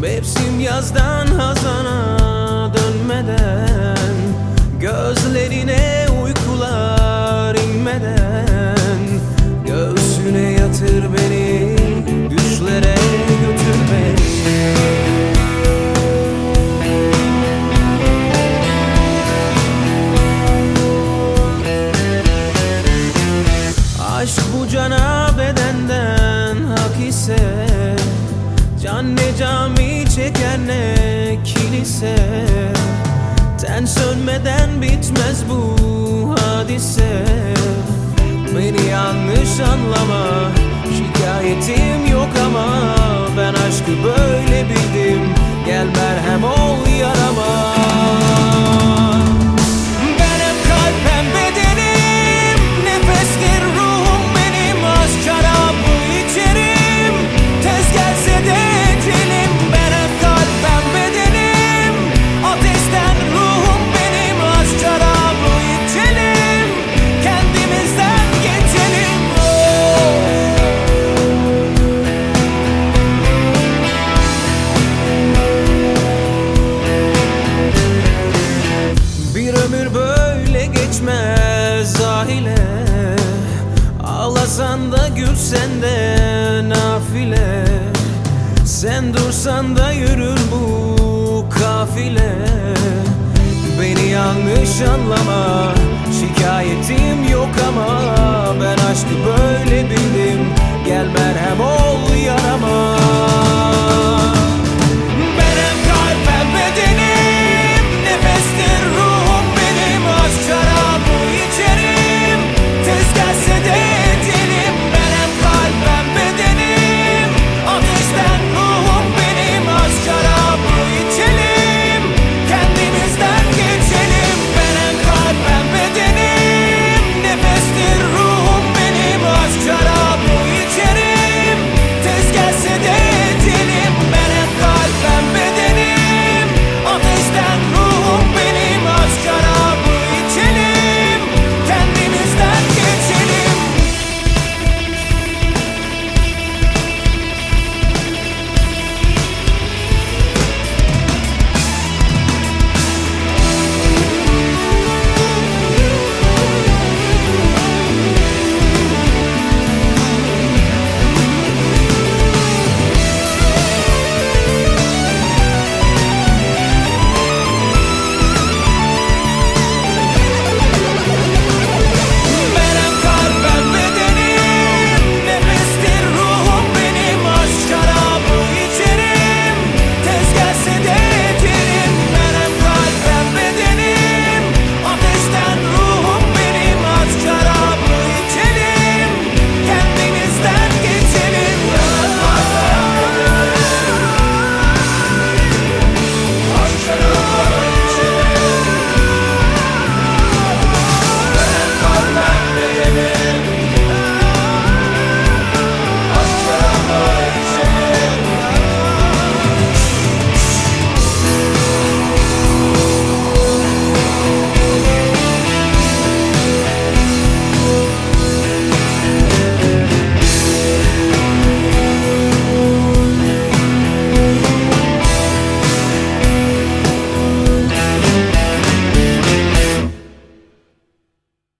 Mevsim yazdan hazana dönmeden Gözlerine cami çekene kilise? Ten sönmeden bitmez bu hadise. Beni yanlış anlama Şikayetim yok ama Ben aşkı böyle bildim. Geçmez zahile. Ağlasan da gülsen de nafile. Sen dursan da yürür bu kafile. Beni yanlış anlama Şikayetim yok ama Ben aşkı böyle bildim. Gel merhem ol